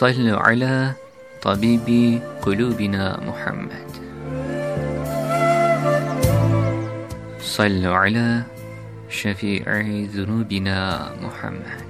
صلوا على طبيب قلوبنا محمد. صلوا على شفيع ذنوبنا محمد.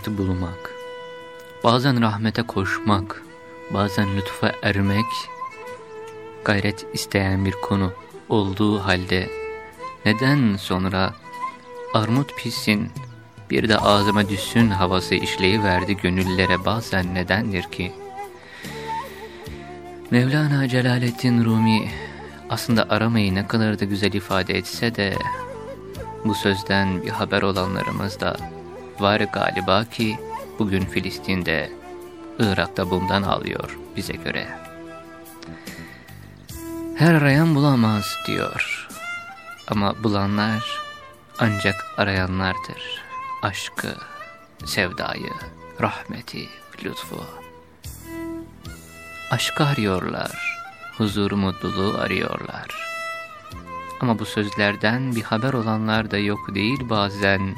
Rahmeti bulmak, bazen rahmete koşmak, bazen lütfa ermek, gayret isteyen bir konu olduğu halde neden sonra armut pissin bir de ağzıma düşsün havası işleyiverdi gönüllere bazen nedendir ki? Mevlana Celaleddin Rumi aslında aramayı ne kadar da güzel ifade etse de bu sözden bir haber olanlarımız da var galiba ki bugün Filistin'de, Irak'ta bundan alıyor bize göre. Her arayan bulamaz diyor. Ama bulanlar ancak arayanlardır. Aşkı, sevdayı, rahmeti, lütfu. Aşkı arıyorlar, huzur mutluluğu arıyorlar. Ama bu sözlerden bir haber olanlar da yok değil bazen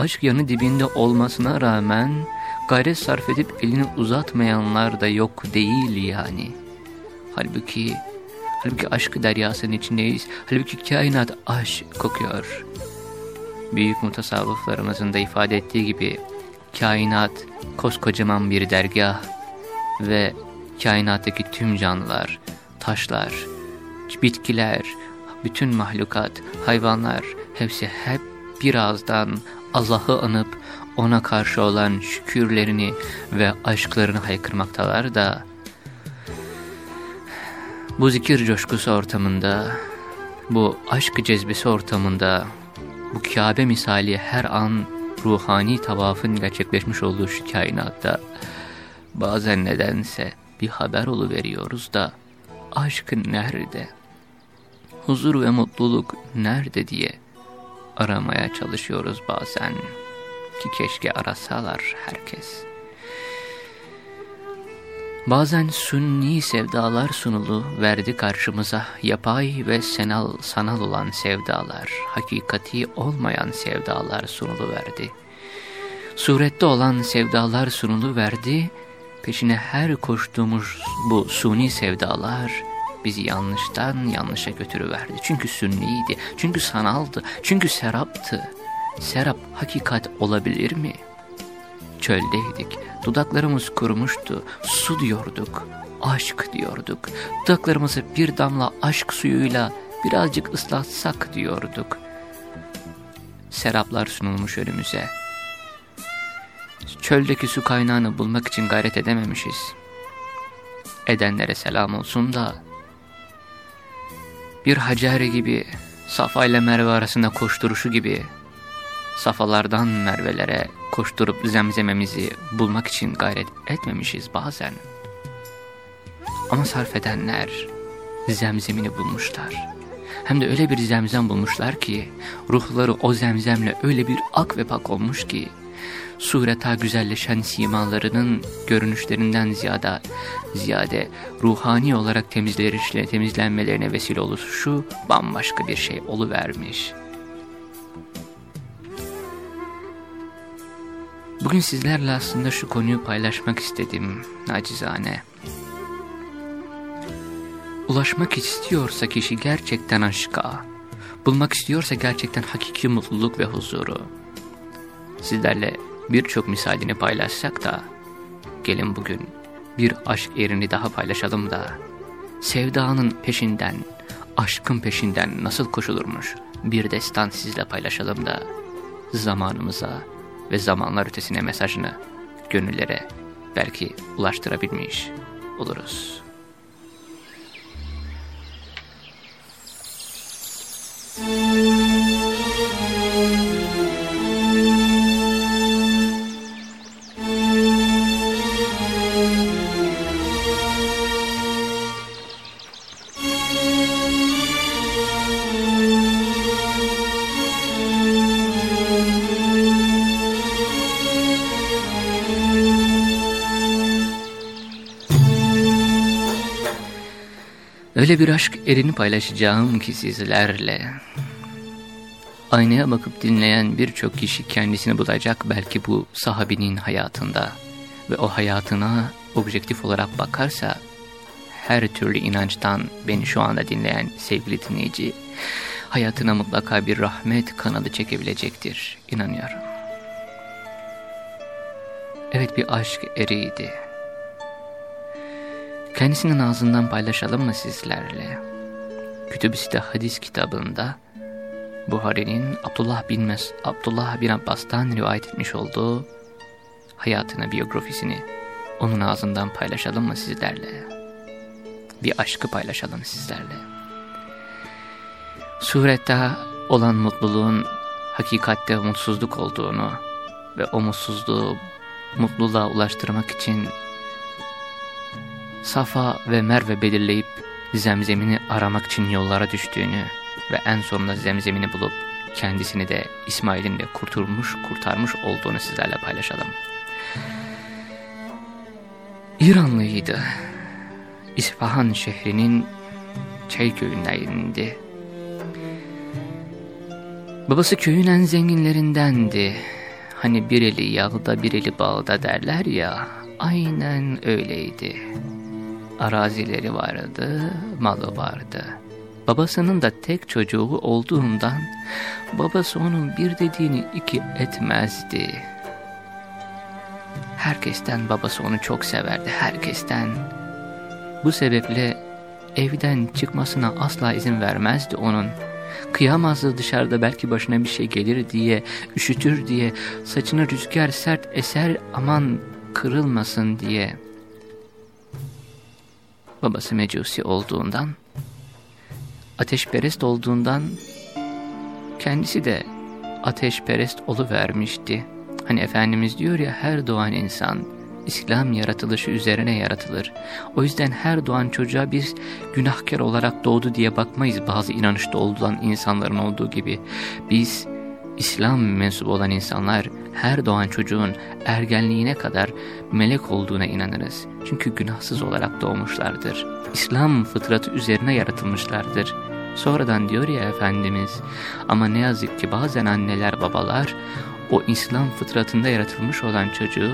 aşk yanı dibinde olmasına rağmen gayret sarf edip elini uzatmayanlar da yok değil yani. Halbuki, halbuki aşk deryasının içindeyiz. Halbuki kainat aşk kokuyor. Büyük mutasavvıflarımızın da ifade ettiği gibi kainat koskocaman bir dergah ve kainattaki tüm canlılar, taşlar, bitkiler, bütün mahlukat, hayvanlar hepsi hep birazdan Allah'ı anıp ona karşı olan şükürlerini ve aşklarını haykırmaktalar da bu zikir coşkusu ortamında, bu aşk cezbesi ortamında, bu Kabe misali her an ruhani tavafın gerçekleşmiş olduğu şu kainatta bazen nedense bir haber veriyoruz da aşk nerede? Huzur ve mutluluk nerede diye aramaya çalışıyoruz bazen ki keşke arasalar herkes. Bazen sünni sevdalar sunulu verdi karşımıza yapay ve senal, sanal olan sevdalar, hakikati olmayan sevdalar sunulu verdi. Surette olan sevdalar sunulu verdi, peşine her koştuğumuz bu suni sevdalar bizi yanlıştan yanlışa götürüverdi. Çünkü sünniydi, çünkü sanaldı, çünkü seraptı. Serap hakikat olabilir mi? Çöldeydik, dudaklarımız kurumuştu, su diyorduk, aşk diyorduk. Dudaklarımızı bir damla aşk suyuyla birazcık ıslatsak diyorduk. Seraplar sunulmuş önümüze. Çöldeki su kaynağını bulmak için gayret edememişiz. Edenlere selam olsun da bir Hacer gibi, Safa ile Merve arasında koşturuşu gibi, safalardan mervelere koşturup zemzememizi bulmak için gayret etmemişiz bazen. Ama sarf edenler zemzemini bulmuşlar. Hem de öyle bir zemzem bulmuşlar ki ruhları o zemzemle öyle bir ak ve pak olmuş ki sureta güzelleşen simalarının görünüşlerinden ziyade, ziyade ruhani olarak temizlenişle temizlenmelerine vesile oluşu bambaşka bir şey oluvermiş. Bugün sizlerle aslında şu konuyu paylaşmak istedim nacizane. Ulaşmak istiyorsa kişi gerçekten aşka, bulmak istiyorsa gerçekten hakiki mutluluk ve huzuru. Sizlerle birçok misalini paylaşsak da, gelin bugün bir aşk erini daha paylaşalım da, sevdanın peşinden, aşkın peşinden nasıl koşulurmuş bir destan sizle paylaşalım da, zamanımıza ve zamanlar ötesine mesajını gönüllere belki ulaştırabilmiş oluruz. Öyle bir aşk erini paylaşacağım ki sizlerle. Aynaya bakıp dinleyen birçok kişi kendisini bulacak belki bu sahabinin hayatında. Ve o hayatına objektif olarak bakarsa her türlü inançtan beni şu anda dinleyen sevgili dinleyici hayatına mutlaka bir rahmet kanadı çekebilecektir. inanıyorum. Evet bir aşk eriydi. Kendisinin ağzından paylaşalım mı sizlerle? Kütüb-i hadis kitabında Buhari'nin Abdullah bin, Mes Abdullah bin Abbas'tan rivayet etmiş olduğu hayatını, biyografisini onun ağzından paylaşalım mı sizlerle? Bir aşkı paylaşalım sizlerle. Surette olan mutluluğun hakikatte mutsuzluk olduğunu ve o mutsuzluğu mutluluğa ulaştırmak için Safa ve Merve belirleyip zemzemini aramak için yollara düştüğünü ve en sonunda zemzemini bulup kendisini de İsmail'in de kurtulmuş, kurtarmış olduğunu sizlerle paylaşalım. İranlıydı. İsfahan şehrinin Çay köyündeydi. Babası köyün en zenginlerindendi. Hani bir eli yağda bir eli bağda derler ya, aynen öyleydi arazileri vardı, malı vardı. Babasının da tek çocuğu olduğundan babası onun bir dediğini iki etmezdi. Herkesten babası onu çok severdi, herkesten. Bu sebeple evden çıkmasına asla izin vermezdi onun. Kıyamazdı dışarıda belki başına bir şey gelir diye, üşütür diye, saçını rüzgar sert eser aman kırılmasın diye.'' Babası mecusi olduğundan, ateşperest olduğundan kendisi de ateşperest oluvermişti. Hani Efendimiz diyor ya her doğan insan İslam yaratılışı üzerine yaratılır. O yüzden her doğan çocuğa biz günahkar olarak doğdu diye bakmayız bazı inanışta olan insanların olduğu gibi. Biz İslam mensubu olan insanlar her doğan çocuğun ergenliğine kadar melek olduğuna inanırız. Çünkü günahsız olarak doğmuşlardır. İslam fıtratı üzerine yaratılmışlardır. Sonradan diyor ya Efendimiz ama ne yazık ki bazen anneler babalar o İslam fıtratında yaratılmış olan çocuğu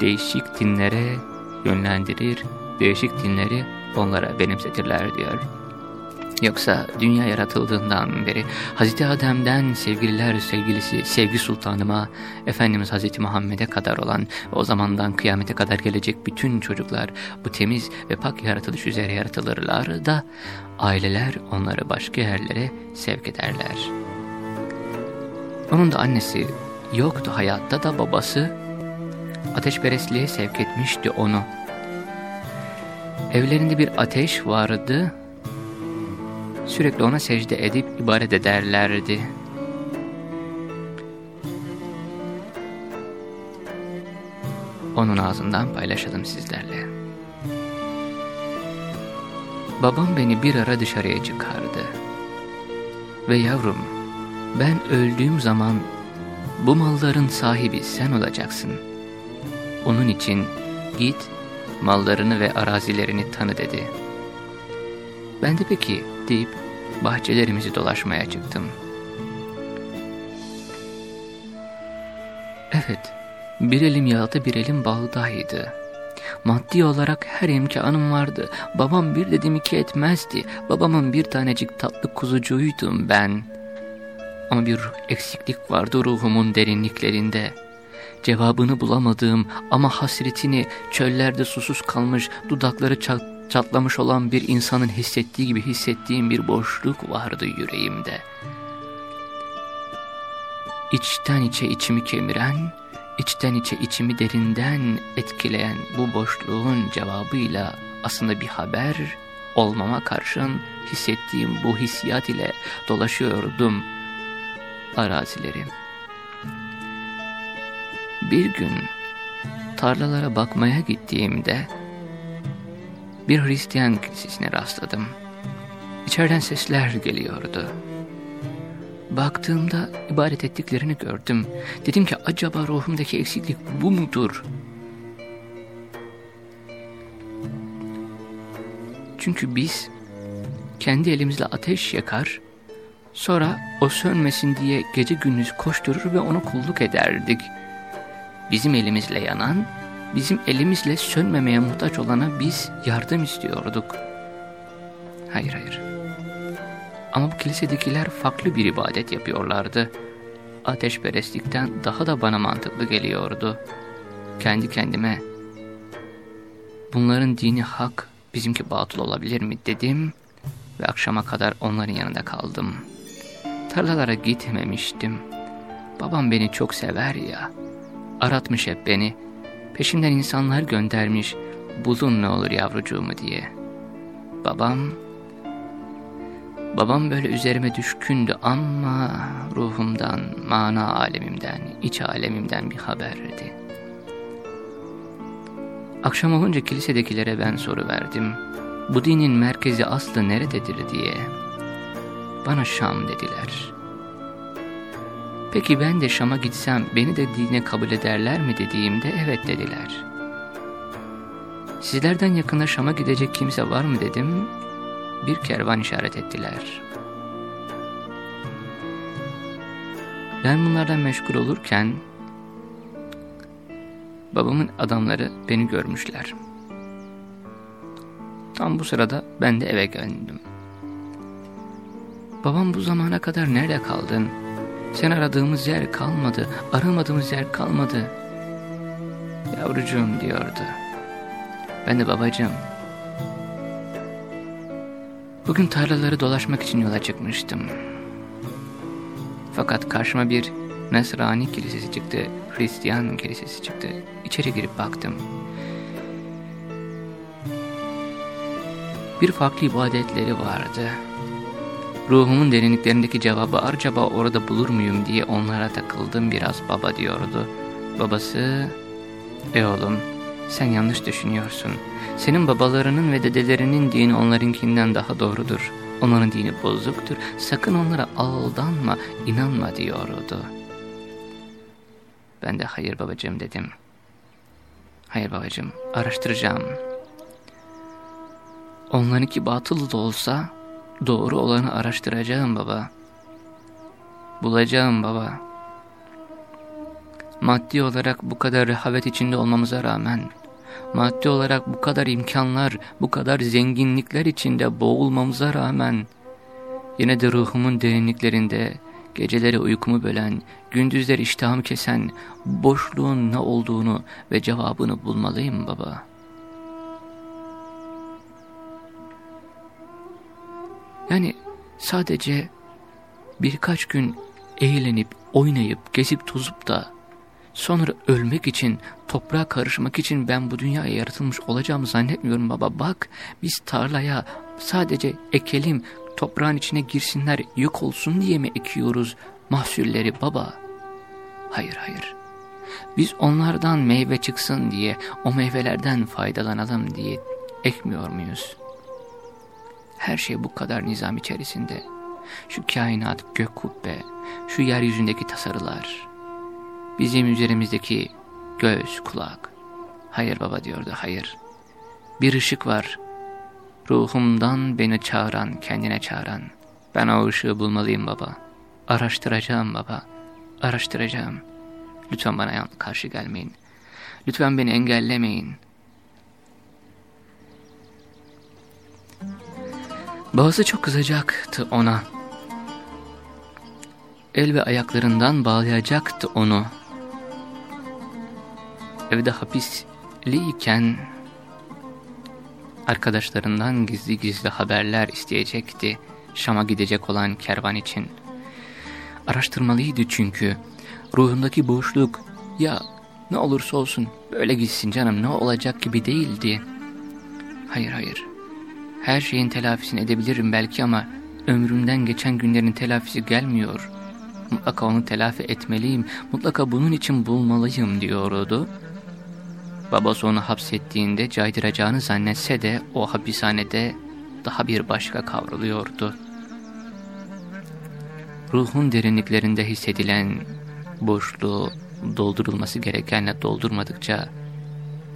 değişik dinlere yönlendirir, değişik dinleri onlara benimsetirler diyor. Yoksa dünya yaratıldığından beri Hazreti Adem'den sevgililer sevgilisi sevgi sultanıma Efendimiz Hazreti Muhammed'e kadar olan o zamandan kıyamete kadar gelecek bütün çocuklar bu temiz ve pak yaratılış üzere yaratılırlar da aileler onları başka yerlere sevk ederler. Onun da annesi yoktu hayatta da babası ateşperestliğe sevk etmişti onu. Evlerinde bir ateş vardı Sürekli ona secde edip ibadet ederlerdi. Onun ağzından paylaşalım sizlerle. Babam beni bir ara dışarıya çıkardı. Ve yavrum, ben öldüğüm zaman bu malların sahibi sen olacaksın. Onun için git mallarını ve arazilerini tanı dedi. Ben de peki deyip bahçelerimizi dolaşmaya çıktım. Evet, bir elim yağda bir elim bağdaydı. Maddi olarak her imkanım vardı. Babam bir dedim iki etmezdi. Babamın bir tanecik tatlı kuzucuğuydum ben. Ama bir eksiklik vardı ruhumun derinliklerinde. Cevabını bulamadığım ama hasretini çöllerde susuz kalmış, dudakları çat çatlamış olan bir insanın hissettiği gibi hissettiğim bir boşluk vardı yüreğimde. İçten içe içimi kemiren, içten içe içimi derinden etkileyen bu boşluğun cevabıyla aslında bir haber olmama karşın hissettiğim bu hissiyat ile dolaşıyordum arazileri. Bir gün tarlalara bakmaya gittiğimde bir Hristiyan kilisesine rastladım. İçeriden sesler geliyordu. Baktığımda ibadet ettiklerini gördüm. Dedim ki acaba ruhumdaki eksiklik bu mudur? Çünkü biz kendi elimizle ateş yakar, sonra o sönmesin diye gece gündüz koşturur ve ona kulluk ederdik. Bizim elimizle yanan, bizim elimizle sönmemeye muhtaç olana biz yardım istiyorduk. Hayır hayır. Ama bu kilisedekiler farklı bir ibadet yapıyorlardı. Ateşperestlikten daha da bana mantıklı geliyordu. Kendi kendime, bunların dini hak, bizimki batıl olabilir mi dedim ve akşama kadar onların yanında kaldım. Tarlalara gitmemiştim. Babam beni çok sever ya, aratmış hep beni, peşimden insanlar göndermiş, bulun ne olur yavrucuğumu diye. Babam Babam böyle üzerime düşkündü ama ruhumdan, mana alemimden, iç alemimden bir haberdi. Akşam olunca kilisedekilere ben soru verdim. Bu dinin merkezi aslı nerededir diye. Bana Şam dediler. Peki ben de Şam'a gitsem beni de dine kabul ederler mi dediğimde evet dediler. Sizlerden yakında Şam'a gidecek kimse var mı dedim bir kervan işaret ettiler. Ben bunlardan meşgul olurken babamın adamları beni görmüşler. Tam bu sırada ben de eve geldim. Babam bu zamana kadar nerede kaldın? Sen aradığımız yer kalmadı, aramadığımız yer kalmadı. Yavrucuğum diyordu. Ben de babacığım Bugün tarlaları dolaşmak için yola çıkmıştım. Fakat karşıma bir Nasrani kilisesi çıktı, Hristiyan kilisesi çıktı. İçeri girip baktım. Bir farklı ibadetleri vardı. Ruhumun derinliklerindeki cevabı acaba orada bulur muyum diye onlara takıldım biraz baba diyordu. Babası, ey oğlum sen yanlış düşünüyorsun. Senin babalarının ve dedelerinin dini onlarınkinden daha doğrudur. Onların dini bozuktur. Sakın onlara aldanma, inanma diyordu. Ben de hayır babacığım dedim. Hayır babacığım, araştıracağım. Onlarınki batıl da olsa doğru olanı araştıracağım baba. Bulacağım baba. Maddi olarak bu kadar rehavet içinde olmamıza rağmen maddi olarak bu kadar imkanlar, bu kadar zenginlikler içinde boğulmamıza rağmen yine de ruhumun derinliklerinde geceleri uykumu bölen, gündüzleri iştahımı kesen boşluğun ne olduğunu ve cevabını bulmalıyım baba. Yani sadece birkaç gün eğlenip, oynayıp, gezip tozup da Sonra ölmek için, toprağa karışmak için ben bu dünyaya yaratılmış olacağımı zannetmiyorum baba. Bak biz tarlaya sadece ekelim, toprağın içine girsinler, yok olsun diye mi ekiyoruz mahsulleri baba? Hayır hayır. Biz onlardan meyve çıksın diye, o meyvelerden faydalanalım diye ekmiyor muyuz? Her şey bu kadar nizam içerisinde. Şu kainat, gök kubbe, şu yeryüzündeki tasarılar, bizim üzerimizdeki göz, kulak. Hayır baba diyordu, hayır. Bir ışık var, ruhumdan beni çağıran, kendine çağıran. Ben o ışığı bulmalıyım baba. Araştıracağım baba, araştıracağım. Lütfen bana karşı gelmeyin. Lütfen beni engellemeyin. Babası çok kızacaktı ona. El ve ayaklarından bağlayacaktı onu. Evde hapisliyken arkadaşlarından gizli gizli haberler isteyecekti Şam'a gidecek olan kervan için. Araştırmalıydı çünkü ruhundaki boşluk ya ne olursa olsun böyle gitsin canım ne olacak gibi değildi. Hayır hayır her şeyin telafisini edebilirim belki ama ömrümden geçen günlerin telafisi gelmiyor. Mutlaka onu telafi etmeliyim, mutlaka bunun için bulmalıyım diyordu. Babası onu hapsettiğinde caydıracağını zannetse de o hapishanede daha bir başka kavruluyordu. Ruhun derinliklerinde hissedilen boşluğu doldurulması gerekenle doldurmadıkça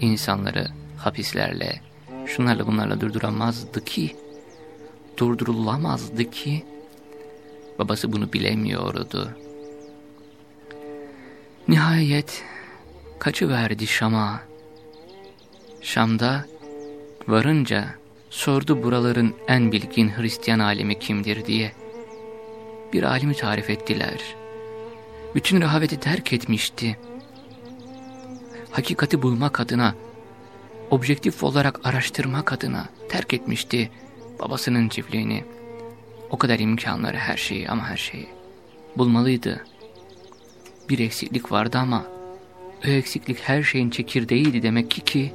insanları hapislerle, şunlarla bunlarla durduramazdı ki, durdurulamazdı ki, babası bunu bilemiyordu. Nihayet kaçıverdi Şam'a. Şam'da varınca sordu buraların en bilgin Hristiyan alimi kimdir diye. Bir alimi tarif ettiler. Bütün rehaveti terk etmişti. Hakikati bulmak adına objektif olarak araştırmak adına terk etmişti babasının çiftliğini. O kadar imkanları her şeyi ama her şeyi bulmalıydı. Bir eksiklik vardı ama o eksiklik her şeyin çekirdeğiydi demek ki ki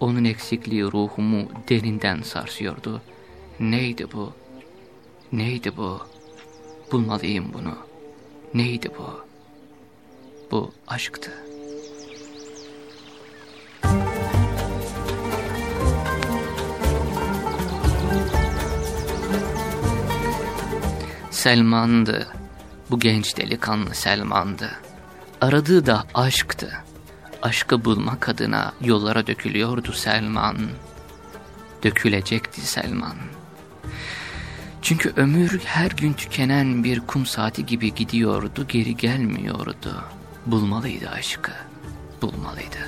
onun eksikliği ruhumu derinden sarsıyordu. Neydi bu? Neydi bu? Bulmalıyım bunu. Neydi bu? Bu aşktı. Selman'dı. Bu genç delikanlı Selman'dı. Aradığı da aşktı. Aşkı bulmak adına yollara dökülüyordu Selman. Dökülecekti Selman. Çünkü ömür her gün tükenen bir kum saati gibi gidiyordu, geri gelmiyordu. Bulmalıydı aşkı, bulmalıydı.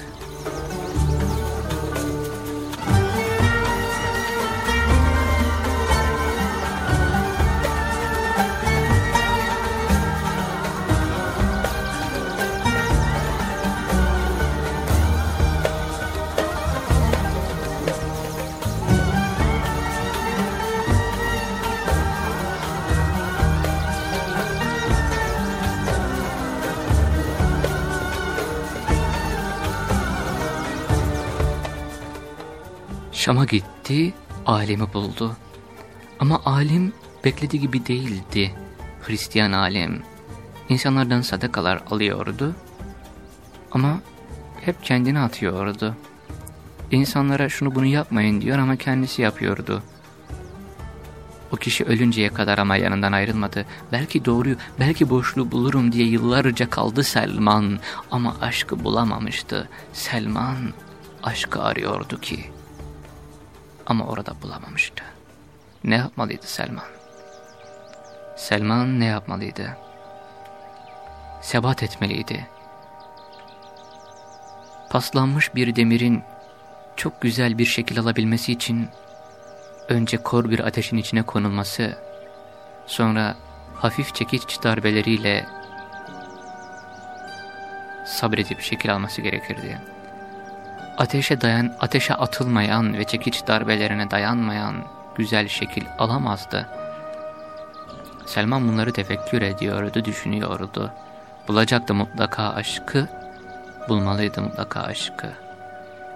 Şam'a gitti, alemi buldu. Ama alim beklediği gibi değildi. Hristiyan alim. İnsanlardan sadakalar alıyordu. Ama hep kendini atıyordu. İnsanlara şunu bunu yapmayın diyor ama kendisi yapıyordu. O kişi ölünceye kadar ama yanından ayrılmadı. Belki doğruyu, belki boşluğu bulurum diye yıllarca kaldı Selman. Ama aşkı bulamamıştı. Selman aşkı arıyordu ki. Ama orada bulamamıştı. Ne yapmalıydı Selman? Selman ne yapmalıydı? Sebat etmeliydi. Paslanmış bir demirin çok güzel bir şekil alabilmesi için önce kor bir ateşin içine konulması, sonra hafif çekiç darbeleriyle sabredip şekil alması gerekirdi ateşe dayan, ateşe atılmayan ve çekiç darbelerine dayanmayan güzel şekil alamazdı. Selman bunları tefekkür ediyordu, düşünüyordu. Bulacaktı mutlaka aşkı, bulmalıydı mutlaka aşkı.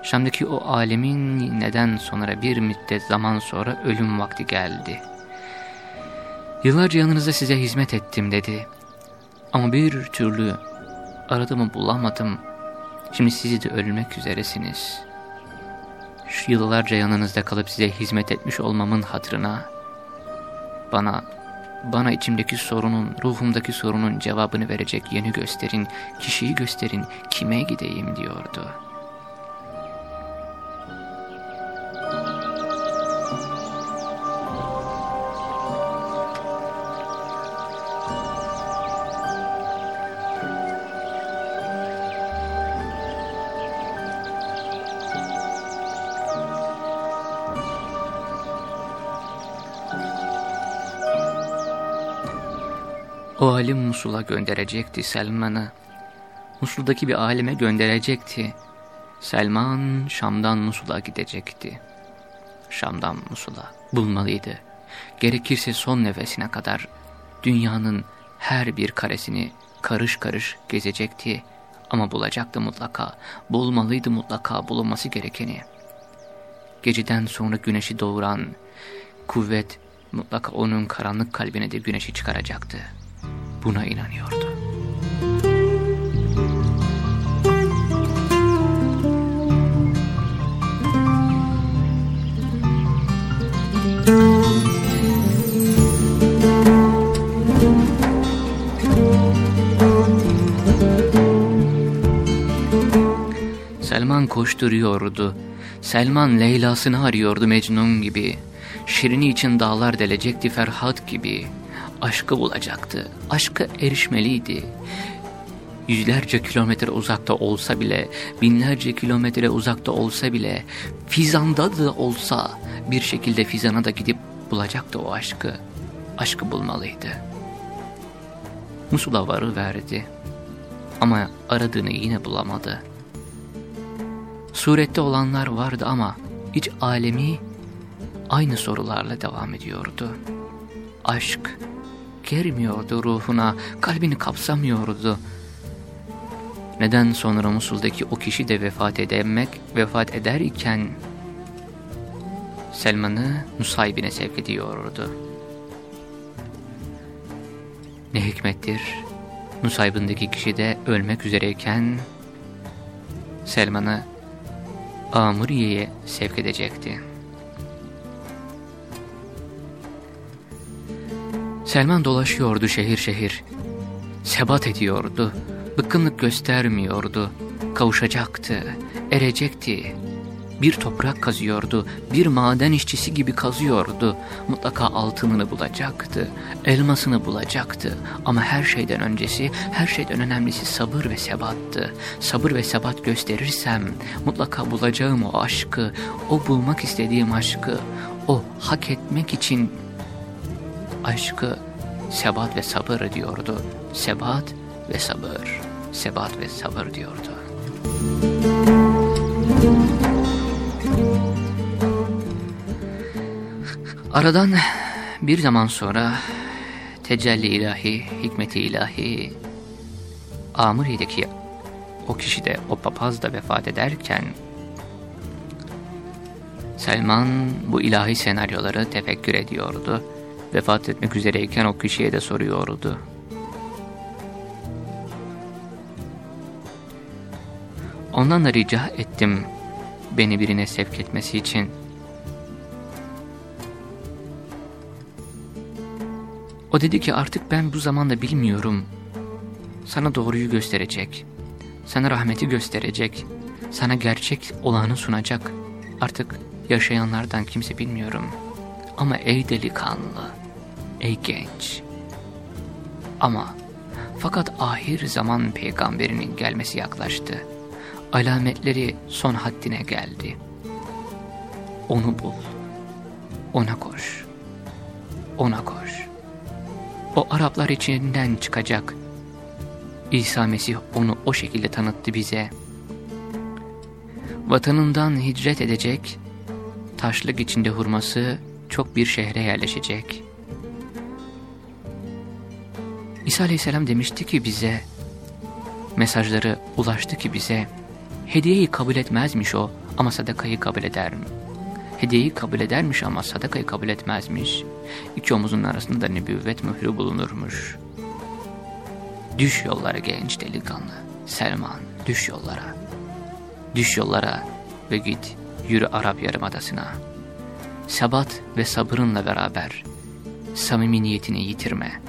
Şam'daki o alemin neden sonra bir müddet zaman sonra ölüm vakti geldi. Yıllarca yanınızda size hizmet ettim dedi. Ama bir türlü Aradımı bulamadım. Şimdi sizi de ölmek üzeresiniz. Şu yıllarca yanınızda kalıp size hizmet etmiş olmamın hatırına bana bana içimdeki sorunun, ruhumdaki sorunun cevabını verecek yeni gösterin, kişiyi gösterin, kime gideyim diyordu. O alim Musul'a gönderecekti Selman'ı. Musul'daki bir alime gönderecekti. Selman Şam'dan Musul'a gidecekti. Şam'dan Musul'a bulmalıydı. Gerekirse son nefesine kadar dünyanın her bir karesini karış karış gezecekti. Ama bulacaktı mutlaka, bulmalıydı mutlaka bulunması gerekeni. Geceden sonra güneşi doğuran kuvvet mutlaka onun karanlık kalbine de güneşi çıkaracaktı buna inanıyordu. Selman koşturuyordu. Selman Leyla'sını arıyordu Mecnun gibi. Şirini için dağlar delecekti Ferhat gibi aşkı bulacaktı. Aşkı erişmeliydi. Yüzlerce kilometre uzakta olsa bile, binlerce kilometre uzakta olsa bile, Fizan'da da olsa bir şekilde Fizan'a da gidip bulacaktı o aşkı. Aşkı bulmalıydı. Musul'a verdi. Ama aradığını yine bulamadı. Surette olanlar vardı ama iç alemi aynı sorularla devam ediyordu. Aşk, germiyordu ruhuna, kalbini kapsamıyordu. Neden sonra Musul'daki o kişi de vefat edemek, vefat ederken Selman'ı Nusaybin'e sevk ediyordu. Ne hikmettir, Nusaybin'deki kişi de ölmek üzereyken Selman'ı Amuriye'ye sevk edecekti. Selman dolaşıyordu şehir şehir. Sebat ediyordu. Bıkkınlık göstermiyordu. Kavuşacaktı. Erecekti. Bir toprak kazıyordu. Bir maden işçisi gibi kazıyordu. Mutlaka altınını bulacaktı. Elmasını bulacaktı. Ama her şeyden öncesi, her şeyden önemlisi sabır ve sebattı. Sabır ve sebat gösterirsem mutlaka bulacağım o aşkı, o bulmak istediğim aşkı, o hak etmek için aşkı sebat ve sabır diyordu. Sebat ve sabır, sebat ve sabır diyordu. Aradan bir zaman sonra tecelli ilahi, hikmeti ilahi, Amuri'deki o kişi de o papaz da vefat ederken Selman bu ilahi senaryoları tefekkür ediyordu vefat etmek üzereyken o kişiye de soruyordu. Ondan da rica ettim beni birine sevk etmesi için. O dedi ki artık ben bu zamanda bilmiyorum. Sana doğruyu gösterecek. Sana rahmeti gösterecek. Sana gerçek olanı sunacak. Artık yaşayanlardan kimse bilmiyorum. Ama ey delikanlı, ey genç. Ama fakat ahir zaman peygamberinin gelmesi yaklaştı. Alametleri son haddine geldi. Onu bul. Ona koş. Ona koş. O Araplar içinden çıkacak. İsa Mesih onu o şekilde tanıttı bize. Vatanından hicret edecek, taşlık içinde hurması çok bir şehre yerleşecek. İsa Aleyhisselam demişti ki bize, mesajları ulaştı ki bize, hediyeyi kabul etmezmiş o ama sadakayı kabul eder mi? Hediyeyi kabul edermiş ama sadakayı kabul etmezmiş. İki omuzun arasında da nübüvvet mührü bulunurmuş. Düş yollara genç delikanlı, Selman düş yollara. Düş yollara ve git yürü Arap Yarımadası'na. Sabat ve sabırınla beraber samimi niyetini yitirme.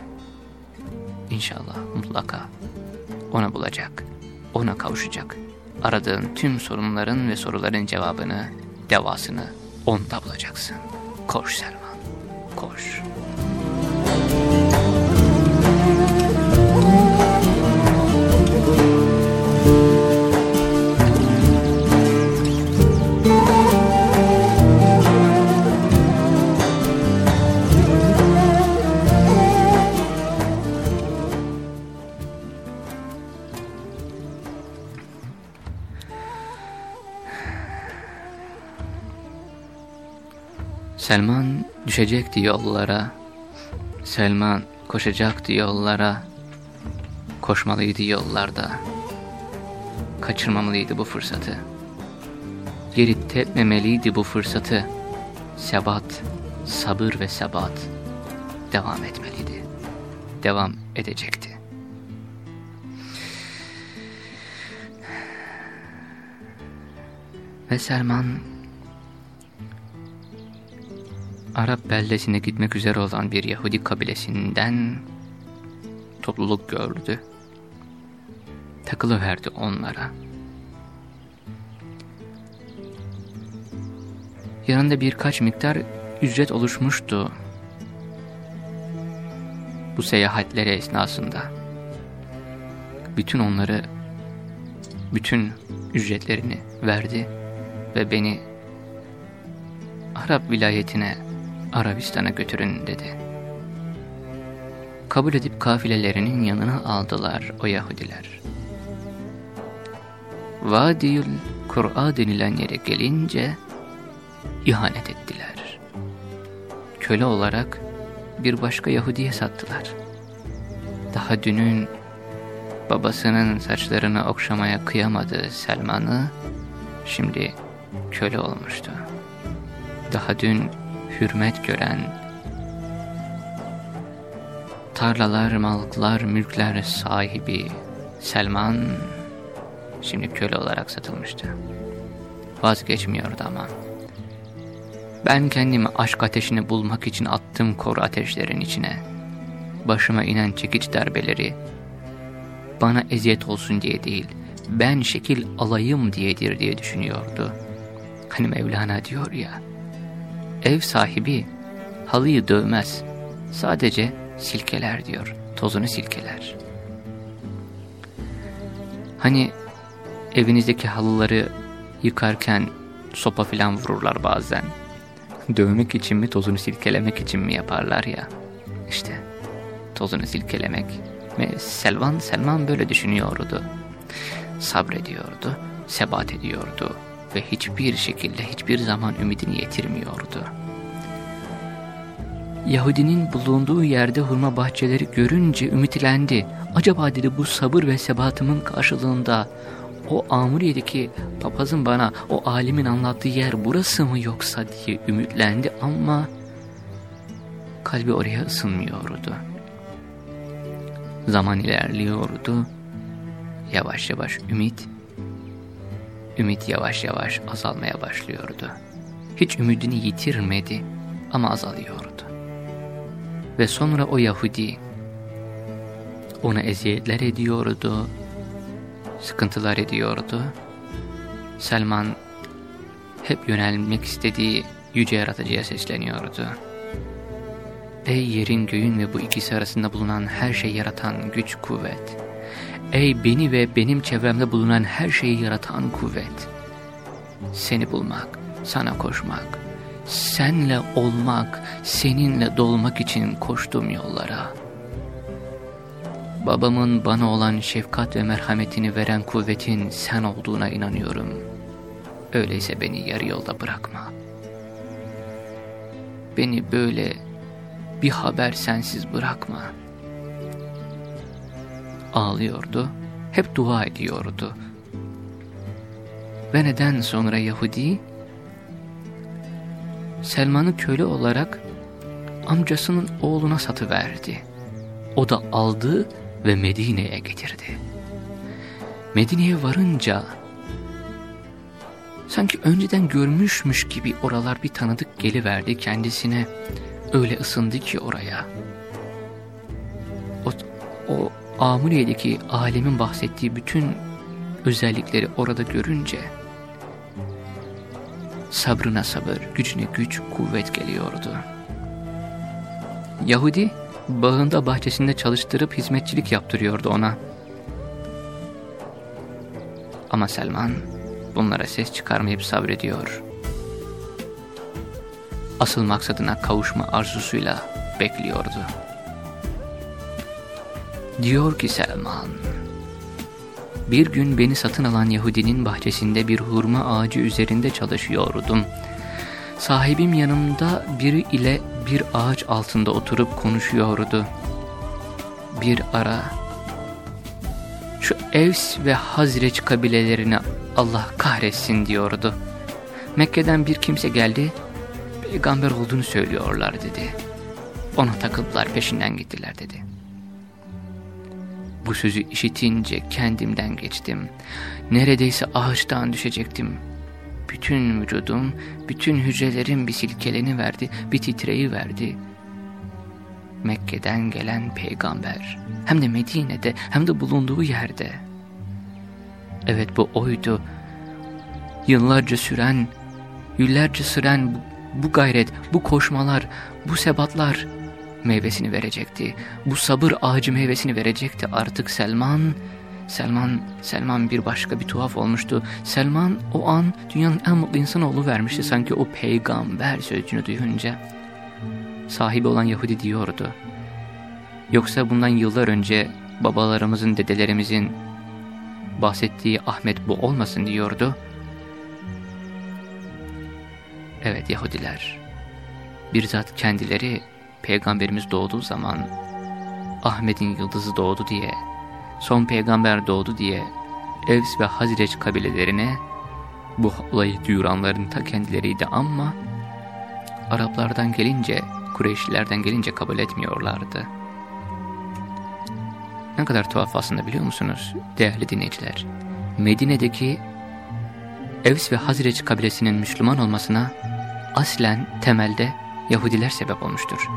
İnşallah mutlaka ona bulacak, ona kavuşacak. Aradığın tüm sorunların ve soruların cevabını, devasını onda bulacaksın. Koş Selman, koş. Selman düşecekti yollara, Selman koşacaktı yollara, koşmalıydı yollarda. Kaçırmamalıydı bu fırsatı. Geri tepmemeliydi bu fırsatı. Sebat, sabır ve sebat devam etmeliydi. Devam edecekti. Ve Selman Arap beldesine gitmek üzere olan bir Yahudi kabilesinden topluluk gördü. Takılıverdi onlara. Yanında birkaç miktar ücret oluşmuştu. Bu seyahatleri esnasında. Bütün onları, bütün ücretlerini verdi ve beni Arap vilayetine Arabistan'a götürün dedi. Kabul edip kafilelerinin yanına aldılar o Yahudiler. Vadiyül Kur'a denilen yere gelince ihanet ettiler. Köle olarak bir başka Yahudi'ye sattılar. Daha dünün babasının saçlarını okşamaya kıyamadığı Selman'ı şimdi köle olmuştu. Daha dün hürmet gören, tarlalar, malklar, mülkler sahibi Selman şimdi köle olarak satılmıştı. Vazgeçmiyordu ama. Ben kendimi aşk ateşini bulmak için attım kor ateşlerin içine. Başıma inen çekiç darbeleri bana eziyet olsun diye değil, ben şekil alayım diyedir diye düşünüyordu. Hani Mevlana diyor ya, Ev sahibi halıyı dövmez. Sadece silkeler diyor. Tozunu silkeler. Hani evinizdeki halıları yıkarken sopa filan vururlar bazen. Dövmek için mi tozunu silkelemek için mi yaparlar ya. İşte tozunu silkelemek. Ve Selvan, Selman böyle düşünüyordu. Sabrediyordu, sebat ediyordu ve hiçbir şekilde hiçbir zaman ümidini yitirmiyordu. Yahudinin bulunduğu yerde hurma bahçeleri görünce ümitlendi. Acaba dedi bu sabır ve sebatımın karşılığında o Amuriye'deki papazın bana o alimin anlattığı yer burası mı yoksa diye ümitlendi ama kalbi oraya ısınmıyordu. Zaman ilerliyordu. Yavaş yavaş ümit Ümit yavaş yavaş azalmaya başlıyordu. Hiç ümidini yitirmedi ama azalıyordu. Ve sonra o Yahudi ona eziyetler ediyordu, sıkıntılar ediyordu. Selman hep yönelmek istediği yüce yaratıcıya sesleniyordu. Ey yerin göğün ve bu ikisi arasında bulunan her şey yaratan güç kuvvet! Ey beni ve benim çevremde bulunan her şeyi yaratan kuvvet. Seni bulmak, sana koşmak, senle olmak, seninle dolmak için koştum yollara. Babamın bana olan şefkat ve merhametini veren kuvvetin sen olduğuna inanıyorum. Öyleyse beni yarı yolda bırakma. Beni böyle bir haber sensiz bırakma.'' Ağlıyordu, hep dua ediyordu. Ve neden sonra Yahudi, Selman'ı köle olarak amcasının oğluna satıverdi. O da aldı ve Medine'ye getirdi. Medine'ye varınca sanki önceden görmüşmüş gibi oralar bir tanıdık geliverdi kendisine. Öyle ısındı ki oraya. O, o Amuriye'deki alemin bahsettiği bütün özellikleri orada görünce sabrına sabır, gücüne güç, kuvvet geliyordu. Yahudi bağında bahçesinde çalıştırıp hizmetçilik yaptırıyordu ona. Ama Selman bunlara ses çıkarmayıp sabrediyor. Asıl maksadına kavuşma arzusuyla bekliyordu. Diyor ki Selman, bir gün beni satın alan Yahudinin bahçesinde bir hurma ağacı üzerinde çalışıyordum. Sahibim yanımda biri ile bir ağaç altında oturup konuşuyordu. Bir ara, şu Evs ve Hazreç kabilelerini Allah kahretsin diyordu. Mekke'den bir kimse geldi, peygamber olduğunu söylüyorlar dedi. Ona takıldılar peşinden gittiler dedi. Bu sözü işitince kendimden geçtim. Neredeyse ağaçtan düşecektim. Bütün vücudum, bütün hücrelerim bir silkeleni verdi, bir titreyi verdi. Mekke'den gelen peygamber, hem de Medine'de, hem de bulunduğu yerde. Evet bu oydu. Yıllarca süren, yıllarca süren bu gayret, bu koşmalar, bu sebatlar, meyvesini verecekti. Bu sabır ağacı meyvesini verecekti. Artık Selman, Selman, Selman bir başka bir tuhaf olmuştu. Selman o an dünyanın en mutlu insanoğlu vermişti sanki o peygamber sözcüğünü duyunca. Sahibi olan Yahudi diyordu. Yoksa bundan yıllar önce babalarımızın, dedelerimizin bahsettiği Ahmet bu olmasın diyordu. Evet Yahudiler, bir zat kendileri peygamberimiz doğduğu zaman Ahmet'in yıldızı doğdu diye, son peygamber doğdu diye Evs ve Hazreç kabilelerine bu olayı duyuranların ta kendileriydi ama Araplardan gelince, Kureyşlilerden gelince kabul etmiyorlardı. Ne kadar tuhaf aslında biliyor musunuz değerli dinleyiciler? Medine'deki Evs ve Hazreç kabilesinin Müslüman olmasına aslen temelde Yahudiler sebep olmuştur.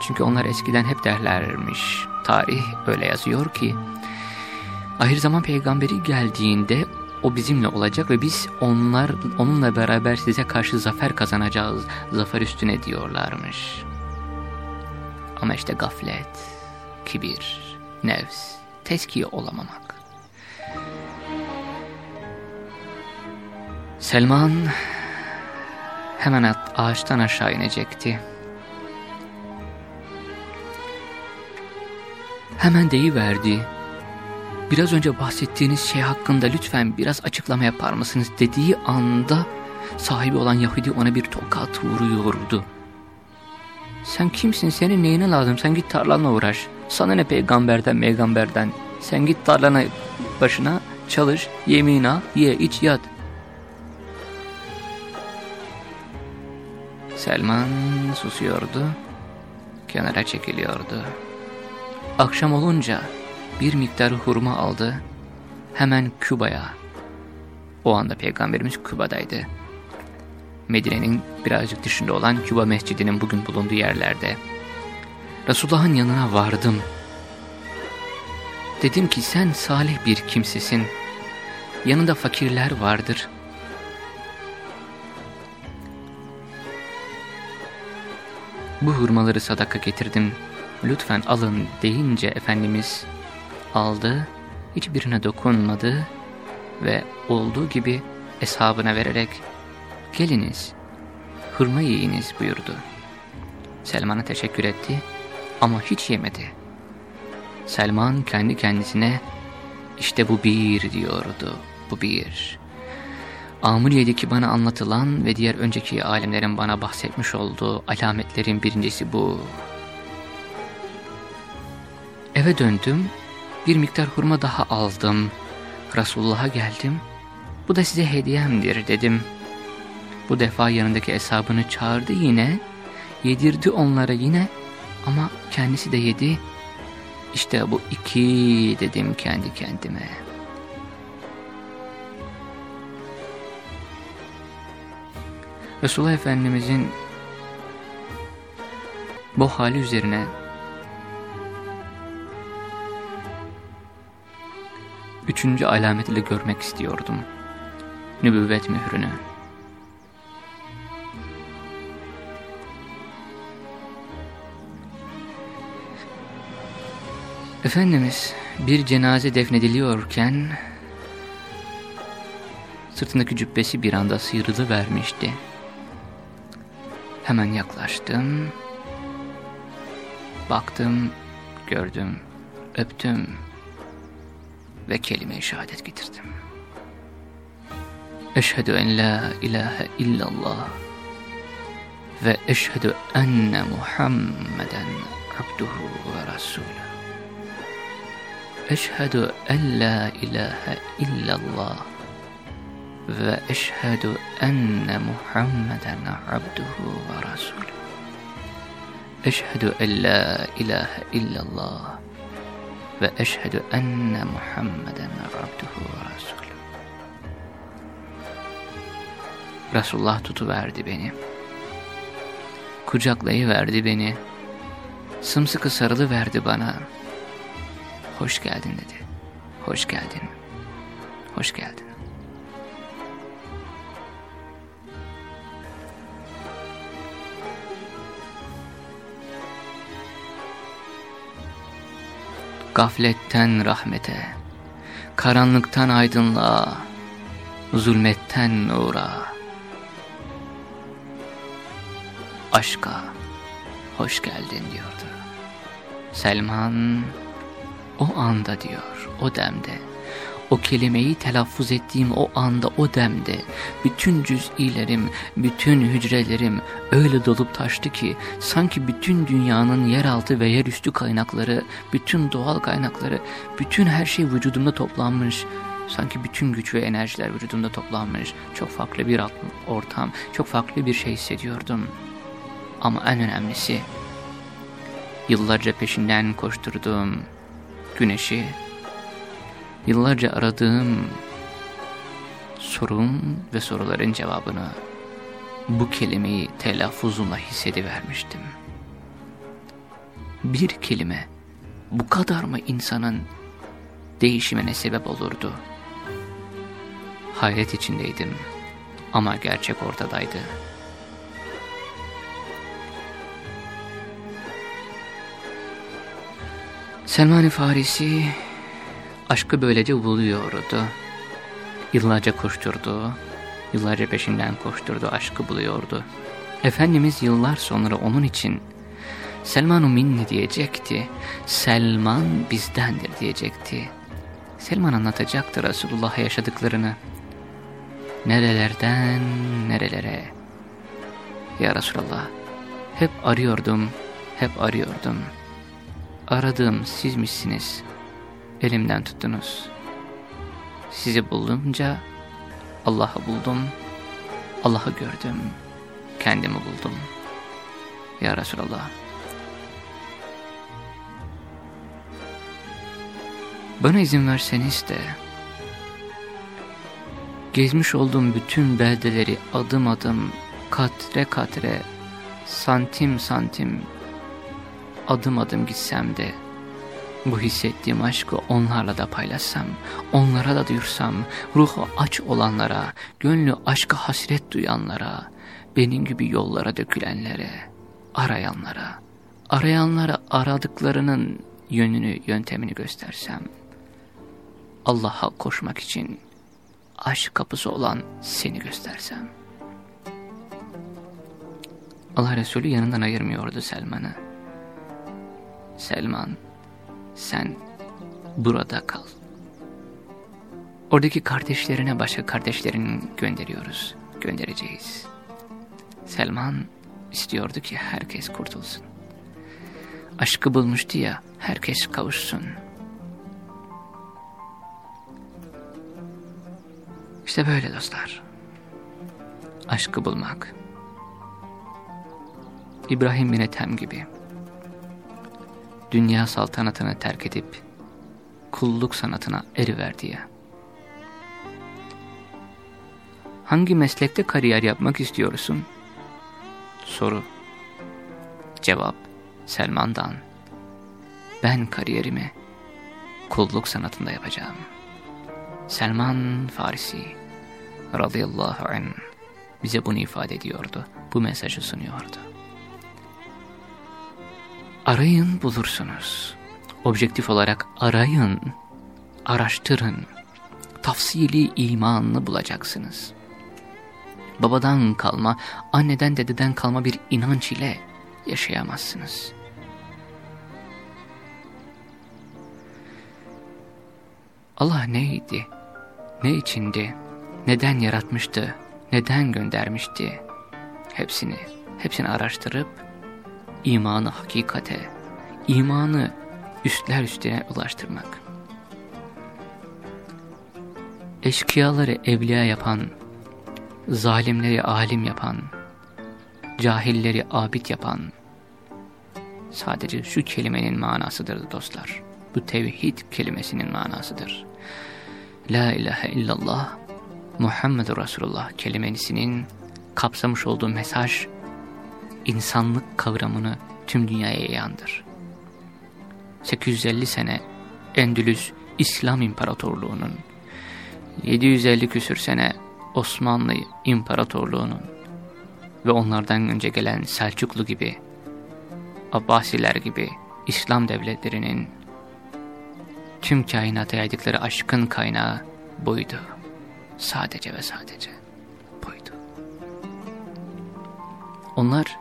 Çünkü onlar eskiden hep derlermiş. Tarih öyle yazıyor ki ahir zaman peygamberi geldiğinde o bizimle olacak ve biz onlar onunla beraber size karşı zafer kazanacağız. Zafer üstüne diyorlarmış. Ama işte gaflet, kibir, nefs, teskiye olamamak. Selman hemen ağaçtan aşağı inecekti. Hemen deyiverdi. Biraz önce bahsettiğiniz şey hakkında lütfen biraz açıklama yapar mısınız dediği anda sahibi olan Yahudi ona bir tokat vuruyordu. Sen kimsin senin neyine lazım sen git tarlanla uğraş. Sana ne peygamberden peygamberden. Sen git tarlana başına çalış yemeğini al ye iç yat. Selman susuyordu, kenara çekiliyordu. Akşam olunca bir miktar hurma aldı, hemen Küba'ya. O anda Peygamberimiz Küba'daydı. Medine'nin birazcık dışında olan Küba Mescidi'nin bugün bulunduğu yerlerde. Resulullah'ın yanına vardım. Dedim ki sen salih bir kimsesin. Yanında fakirler vardır.'' bu hurmaları sadaka getirdim, lütfen alın deyince Efendimiz aldı, hiçbirine dokunmadı ve olduğu gibi eshabına vererek geliniz, hurma yiyiniz buyurdu. Selman'a teşekkür etti ama hiç yemedi. Selman kendi kendisine işte bu bir diyordu, bu bir. Amuriye'deki bana anlatılan ve diğer önceki alimlerin bana bahsetmiş olduğu alametlerin birincisi bu. Eve döndüm, bir miktar hurma daha aldım. Resulullah'a geldim. Bu da size hediyemdir dedim. Bu defa yanındaki hesabını çağırdı yine. Yedirdi onlara yine ama kendisi de yedi. İşte bu iki dedim kendi kendime. Resulullah Efendimizin bu hali üzerine üçüncü alametiyle görmek istiyordum. Nübüvvet mührünü. Efendimiz bir cenaze defnediliyorken sırtındaki cübbesi bir anda sıyrılıvermişti. Hemen yaklaştım, baktım, gördüm, öptüm ve kelime-i şehadet getirdim. Eşhedü en la ilahe illallah ve eşhedü enne Muhammeden abduhu ve rasulü. Eşhedü en la ilahe illallah ve eşhedü enne Muhammeden abduhu ve rasulü. Eşhedü en la ilahe illallah ve eşhedü enne Muhammeden abduhu ve rasulü. Resulullah tutuverdi beni. Kucaklayıverdi beni. Sımsıkı sarılıverdi bana. Hoş geldin dedi. Hoş geldin. Hoş geldin. Gafletten rahmete, karanlıktan aydınlığa, zulmetten nura, aşka hoş geldin diyordu. Selman o anda diyor, o demde, o kelimeyi telaffuz ettiğim o anda, o demde, bütün cüz'ilerim, bütün hücrelerim öyle dolup taştı ki, sanki bütün dünyanın yeraltı ve yerüstü kaynakları, bütün doğal kaynakları, bütün her şey vücudumda toplanmış, sanki bütün güç ve enerjiler vücudumda toplanmış, çok farklı bir ortam, çok farklı bir şey hissediyordum. Ama en önemlisi, yıllarca peşinden koşturduğum güneşi, yıllarca aradığım sorun ve soruların cevabını bu kelimeyi telaffuzumla hissedivermiştim. Bir kelime bu kadar mı insanın değişimine sebep olurdu? Hayret içindeydim ama gerçek ortadaydı. Selman-ı Farisi aşkı böylece buluyordu. Yıllarca koşturdu, yıllarca peşinden koşturdu, aşkı buluyordu. Efendimiz yıllar sonra onun için Selman-ı Minni diyecekti, Selman bizdendir diyecekti. Selman anlatacaktı Resulullah'a yaşadıklarını. Nerelerden nerelere. Ya Resulallah, hep arıyordum, hep arıyordum.'' Aradığım sizmişsiniz. Elimden tuttunuz. Sizi bulunca Allah'ı buldum. Allah'ı gördüm. Kendimi buldum. Ya Resulallah. Bana izin verseniz de gezmiş olduğum bütün beldeleri adım adım, katre katre, santim santim adım adım gitsem de bu hissettiğim aşkı onlarla da paylaşsam, onlara da duyursam, ruhu aç olanlara, gönlü aşka hasret duyanlara, benim gibi yollara dökülenlere, arayanlara, arayanlara aradıklarının yönünü, yöntemini göstersem, Allah'a koşmak için aşk kapısı olan seni göstersem. Allah Resulü yanından ayırmıyordu Selman'ı. Selman, sen burada kal. Oradaki kardeşlerine başka kardeşlerini gönderiyoruz, göndereceğiz. Selman istiyordu ki herkes kurtulsun. Aşkı bulmuştu ya, herkes kavuşsun. İşte böyle dostlar. Aşkı bulmak. İbrahim bin Ethem gibi dünya saltanatını terk edip kulluk sanatına eriverdi ya. hangi meslekte kariyer yapmak istiyorsun? Soru. Cevap Selman'dan. Ben kariyerimi kulluk sanatında yapacağım. Selman Farisi radıyallahu anh bize bunu ifade ediyordu. Bu mesajı sunuyordu. Arayın bulursunuz. Objektif olarak arayın, araştırın. Tafsili imanını bulacaksınız. Babadan kalma, anneden dededen kalma bir inanç ile yaşayamazsınız. Allah neydi? Ne içindi? Neden yaratmıştı? Neden göndermişti? Hepsini, hepsini araştırıp imanı hakikate, imanı üstler üstüne ulaştırmak. Eşkıyaları evliya yapan, zalimleri alim yapan, cahilleri abid yapan, sadece şu kelimenin manasıdır dostlar. Bu tevhid kelimesinin manasıdır. La ilahe illallah Muhammedur Resulullah kelimesinin kapsamış olduğu mesaj insanlık kavramını tüm dünyaya yayandır. 850 sene Endülüs İslam İmparatorluğu'nun 750 küsür sene Osmanlı İmparatorluğu'nun ve onlardan önce gelen Selçuklu gibi Abbasiler gibi İslam devletlerinin tüm kainata yaydıkları aşkın kaynağı buydu. Sadece ve sadece buydu. Onlar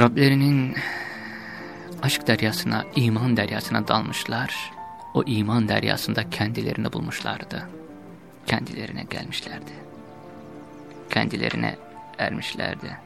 Rablerinin aşk deryasına, iman deryasına dalmışlar. O iman deryasında kendilerini bulmuşlardı. Kendilerine gelmişlerdi. Kendilerine ermişlerdi.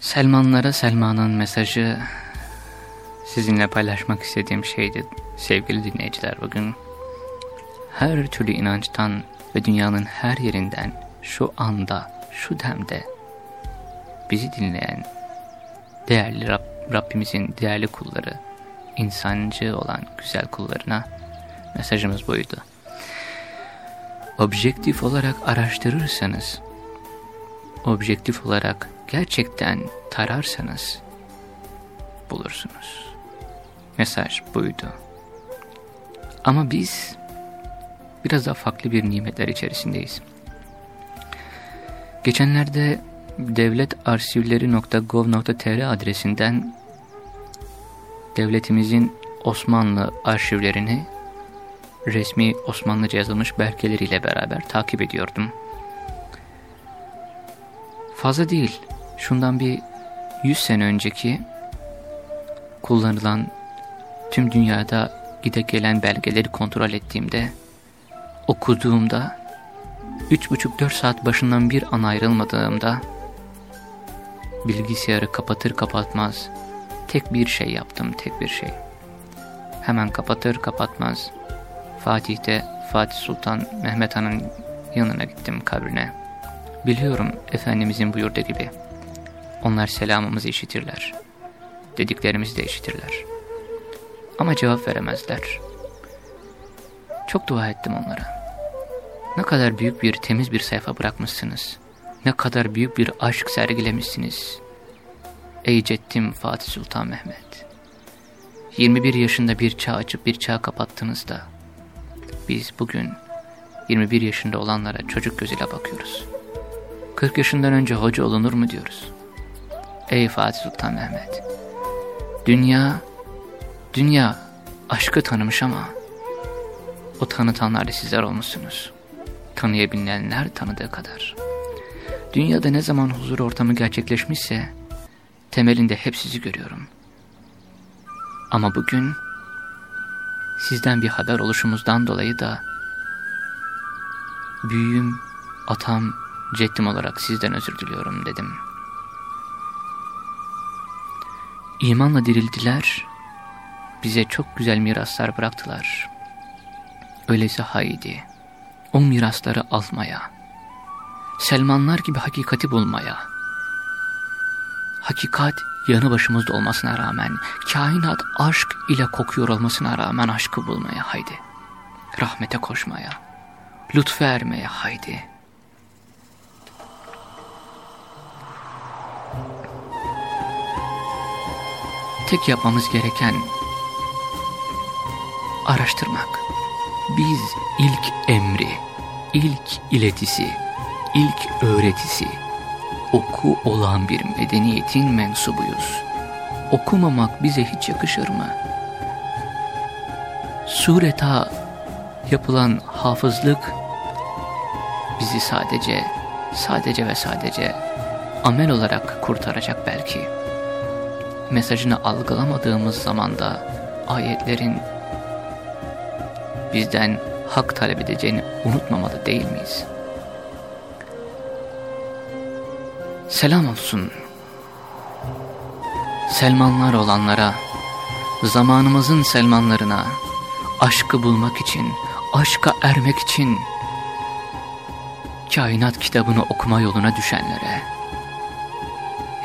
Selmanlara Selman'ın mesajı sizinle paylaşmak istediğim şeydi sevgili dinleyiciler bugün. Her türlü inançtan ve dünyanın her yerinden şu anda, şu demde bizi dinleyen değerli Rab, Rabbimizin değerli kulları, insancı olan güzel kullarına mesajımız buydu. Objektif olarak araştırırsanız, objektif olarak gerçekten tararsanız bulursunuz. Mesaj buydu. Ama biz biraz daha farklı bir nimetler içerisindeyiz. Geçenlerde devletarşivleri.gov.tr adresinden devletimizin Osmanlı arşivlerini resmi Osmanlıca yazılmış belgeleriyle beraber takip ediyordum. Fazla değil, şundan bir 100 sene önceki kullanılan tüm dünyada gide gelen belgeleri kontrol ettiğimde, okuduğumda, 3,5-4 saat başından bir an ayrılmadığımda, bilgisayarı kapatır kapatmaz, tek bir şey yaptım, tek bir şey. Hemen kapatır kapatmaz, Fatih'te Fatih Sultan Mehmet Han'ın yanına gittim kabrine. Biliyorum Efendimizin buyurduğu gibi, onlar selamımızı işitirler. Dediklerimizi de işitirler. Ama cevap veremezler. Çok dua ettim onlara. Ne kadar büyük bir temiz bir sayfa bırakmışsınız. Ne kadar büyük bir aşk sergilemişsiniz. Ey ceddim Fatih Sultan Mehmet. 21 yaşında bir çağ açıp bir çağ kapattığınızda biz bugün 21 yaşında olanlara çocuk gözüyle bakıyoruz. 40 yaşından önce hoca olunur mu diyoruz. Ey Fatih Sultan Mehmet. Dünya, dünya aşkı tanımış ama o tanıtanlar da sizler olmuşsunuz. Tanıyabilenler tanıdığı kadar. Dünyada ne zaman huzur ortamı gerçekleşmişse temelinde hep sizi görüyorum. Ama bugün sizden bir haber oluşumuzdan dolayı da büyüğüm, atam, ceddim olarak sizden özür diliyorum dedim. İmanla dirildiler, bize çok güzel miraslar bıraktılar. Öyleyse haydi, o mirasları almaya, Selmanlar gibi hakikati bulmaya, hakikat yanı başımızda olmasına rağmen, kainat aşk ile kokuyor olmasına rağmen aşkı bulmaya haydi. Rahmete koşmaya, lütfe ermeye haydi. Tek yapmamız gereken araştırmak. Biz ilk emri, ilk iletisi, ilk öğretisi, oku olan bir medeniyetin mensubuyuz. Okumamak bize hiç yakışır mı? Sureta yapılan hafızlık bizi sadece, sadece ve sadece amel olarak kurtaracak belki. Mesajını algılamadığımız zamanda ayetlerin bizden hak talep edeceğini unutmamalı değil miyiz? Selam olsun. Selmanlar olanlara, zamanımızın Selmanlarına, aşkı bulmak için, aşka ermek için, kainat kitabını okuma yoluna düşenlere,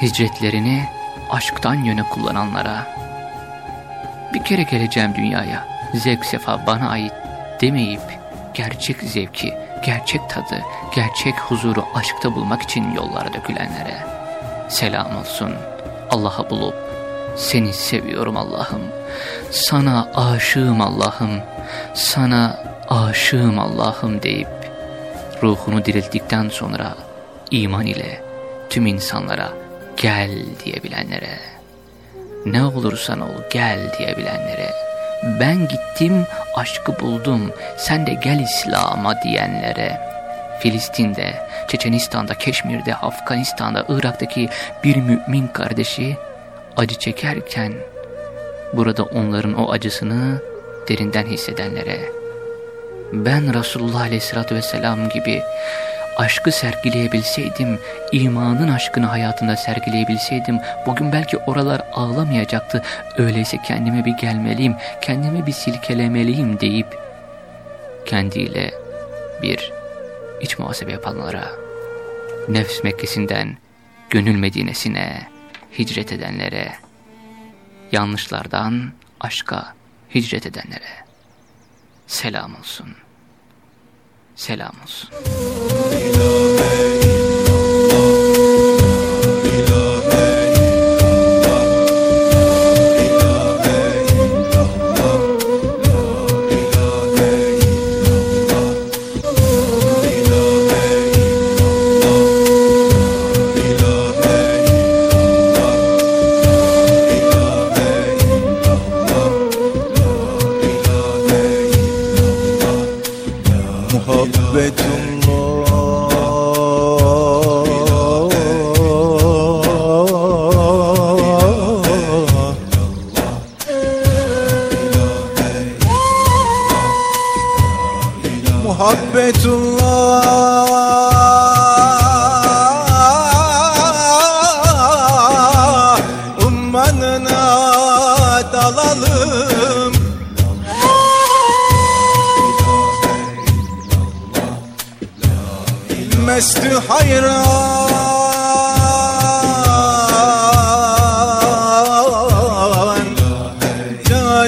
hicretlerini aşktan yöne kullananlara, bir kere geleceğim dünyaya, zevk sefa bana ait demeyip, gerçek zevki, gerçek tadı, gerçek huzuru aşkta bulmak için yollara dökülenlere selam olsun. Allah'a bulup seni seviyorum Allah'ım. Sana aşığım Allah'ım. Sana aşığım Allah'ım deyip ruhunu dirilttikten sonra iman ile tüm insanlara gel diyebilenlere. Ne olursan ol gel diyebilenlere. Ben gittim aşkı buldum. Sen de gel İslam'a diyenlere. Filistin'de, Çeçenistan'da, Keşmir'de, Afganistan'da, Irak'taki bir mümin kardeşi acı çekerken burada onların o acısını derinden hissedenlere ben Resulullah Aleyhisselatü Vesselam gibi aşkı sergileyebilseydim, imanın aşkını hayatında sergileyebilseydim, bugün belki oralar ağlamayacaktı. Öyleyse kendime bir gelmeliyim, kendime bir silkelemeliyim deyip, kendiyle bir iç muhasebe yapanlara, nefs Mekkesi'nden gönül Medine'sine hicret edenlere, yanlışlardan aşka hicret edenlere selam olsun. Selam olsun.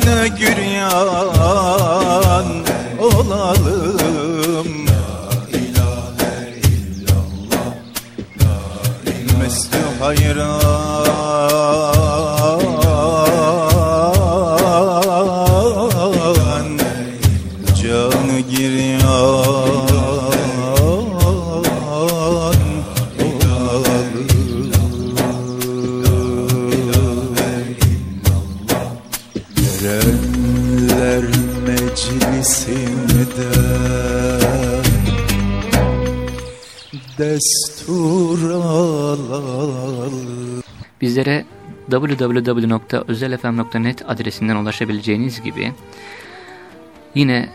Canı güryan olalım. Mesle hayran Bizlere www.özelfm.net adresinden ulaşabileceğiniz gibi yine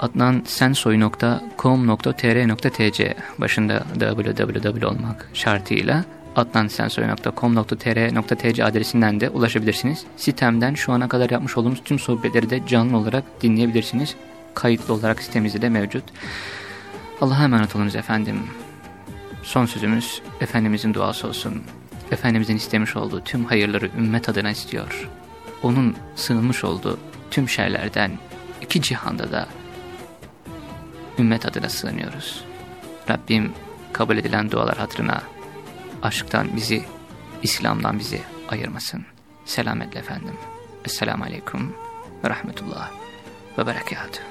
adnansensoy.com.tr.tc başında www olmak şartıyla adnansensoy.com.tr.tc adresinden de ulaşabilirsiniz. Sitemden şu ana kadar yapmış olduğumuz tüm sohbetleri de canlı olarak dinleyebilirsiniz. Kayıtlı olarak sitemizde de mevcut. Allah'a emanet olunuz efendim. Son sözümüz Efendimizin duası olsun. Efendimizin istemiş olduğu tüm hayırları ümmet adına istiyor. Onun sığınmış olduğu tüm şeylerden iki cihanda da ümmet adına sığınıyoruz. Rabbim kabul edilen dualar hatırına aşktan bizi, İslam'dan bizi ayırmasın. Selametle efendim. Esselamu Aleyküm ve Rahmetullah ve Berekatuhu.